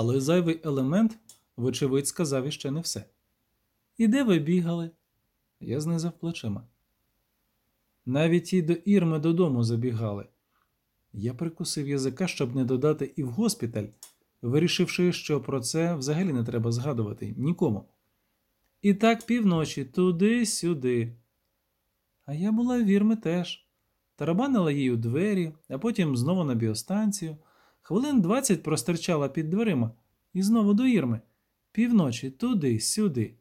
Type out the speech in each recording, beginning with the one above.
Але зайвий елемент, вочевидь, сказав іще не все. І де ви бігали? Я знизав плечима. Навіть і до Ірми додому забігали. Я прикусив язика, щоб не додати і в госпіталь, вирішивши, що про це взагалі не треба згадувати нікому. І так півночі, туди-сюди. А я була в Ірми теж. Тарабанила їй у двері, а потім знову на біостанцію. Хвилин двадцять простирчала під дверима і знову до Ірми. Півночі, туди-сюди.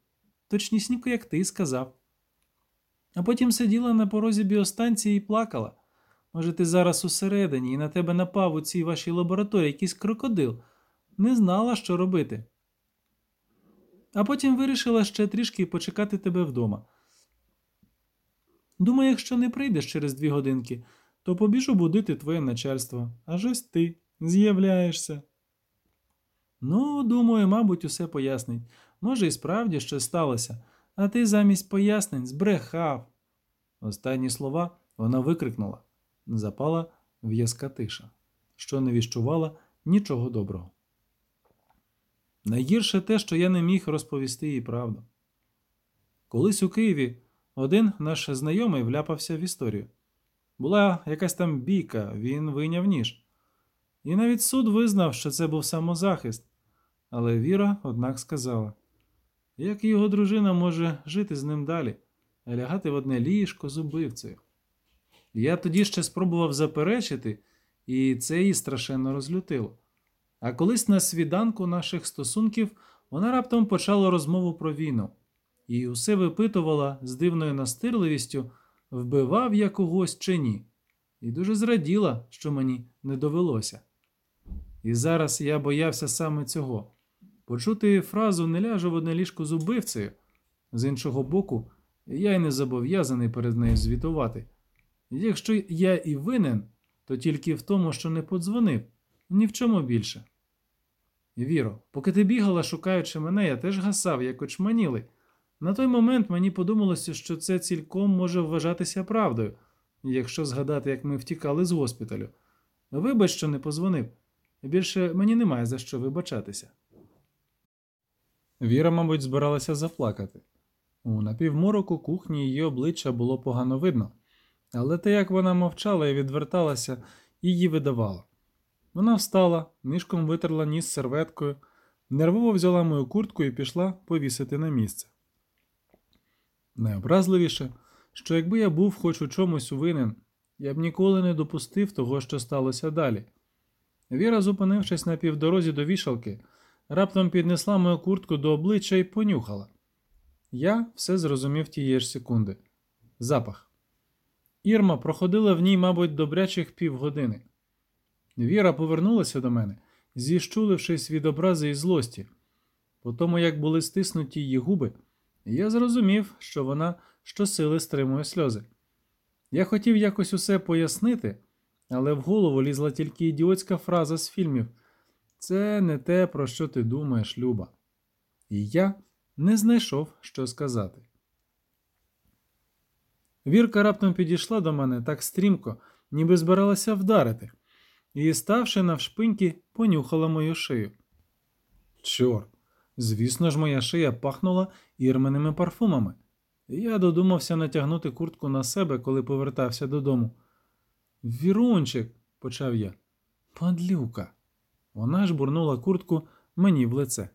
Точнісінько, як ти сказав. А потім сиділа на порозі біостанції і плакала. Може, ти зараз усередині і на тебе напав у цій вашій лабораторії якийсь крокодил. Не знала, що робити. А потім вирішила ще трішки почекати тебе вдома. Думаю, якщо не прийдеш через дві годинки, то побіжу будити твоє начальство. Аж ось ти з'являєшся. Ну, думаю, мабуть, усе пояснить. Може, і справді щось сталося, а ти замість пояснень збрехав. Останні слова вона викрикнула. Запала в'язка тиша, що не віщувала нічого доброго. Найгірше те, що я не міг розповісти їй правду. Колись у Києві один наш знайомий вляпався в історію. Була якась там бійка, він вийняв ніж. І навіть суд визнав, що це був самозахист. Але Віра, однак, сказала, як його дружина може жити з ним далі, а лягати в одне ліжко з убивцею. Я тоді ще спробував заперечити, і це її страшенно розлютило. А колись на свіданку наших стосунків вона раптом почала розмову про війну і усе випитувала з дивною настирливістю, вбивав я когось чи ні, і дуже зраділа, що мені не довелося. І зараз я боявся саме цього почути фразу не ляжу в одне ліжко з убивцею. З іншого боку, я й не зобов'язаний перед нею звітувати. Якщо я і винен, то тільки в тому, що не подзвонив, ні в чому більше. Віро, поки ти бігала, шукаючи мене, я теж гасав, як очманілий. На той момент мені подумалося, що це цілком може вважатися правдою, якщо згадати, як ми втікали з госпіталю. Вибач, що не позвонив. Більше мені немає за що вибачатися. Віра, мабуть, збиралася заплакати. У напівмороку кухні її обличчя було погано видно, але те, як вона мовчала і відверталася, її видавало. Вона встала, нишком витерла ніс серветкою, нервово взяла мою куртку і пішла повісити на місце. Найобразливіше, що якби я був хоч у чомусь винен, я б ніколи не допустив того, що сталося далі. Віра, зупинившись на півдорозі до вішалки, раптом піднесла мою куртку до обличчя і понюхала. Я все зрозумів тієї ж секунди. Запах. Ірма проходила в ній, мабуть, добрячих півгодини. Віра повернулася до мене, зіщулившись від образи і злості. По тому, як були стиснуті її губи, я зрозумів, що вона щосили стримує сльози. Я хотів якось усе пояснити, але в голову лізла тільки ідіотська фраза з фільмів це не те, про що ти думаєш, Люба. І я не знайшов, що сказати. Вірка раптом підійшла до мене так стрімко, ніби збиралася вдарити, і, ставши навшпиньки, понюхала мою шию. Чорт, звісно ж, моя шия пахнула ірменими парфумами. Я додумався натягнути куртку на себе, коли повертався додому. Вірунчик, почав я. Падлюка. Вона ж бурнула куртку мені в лице.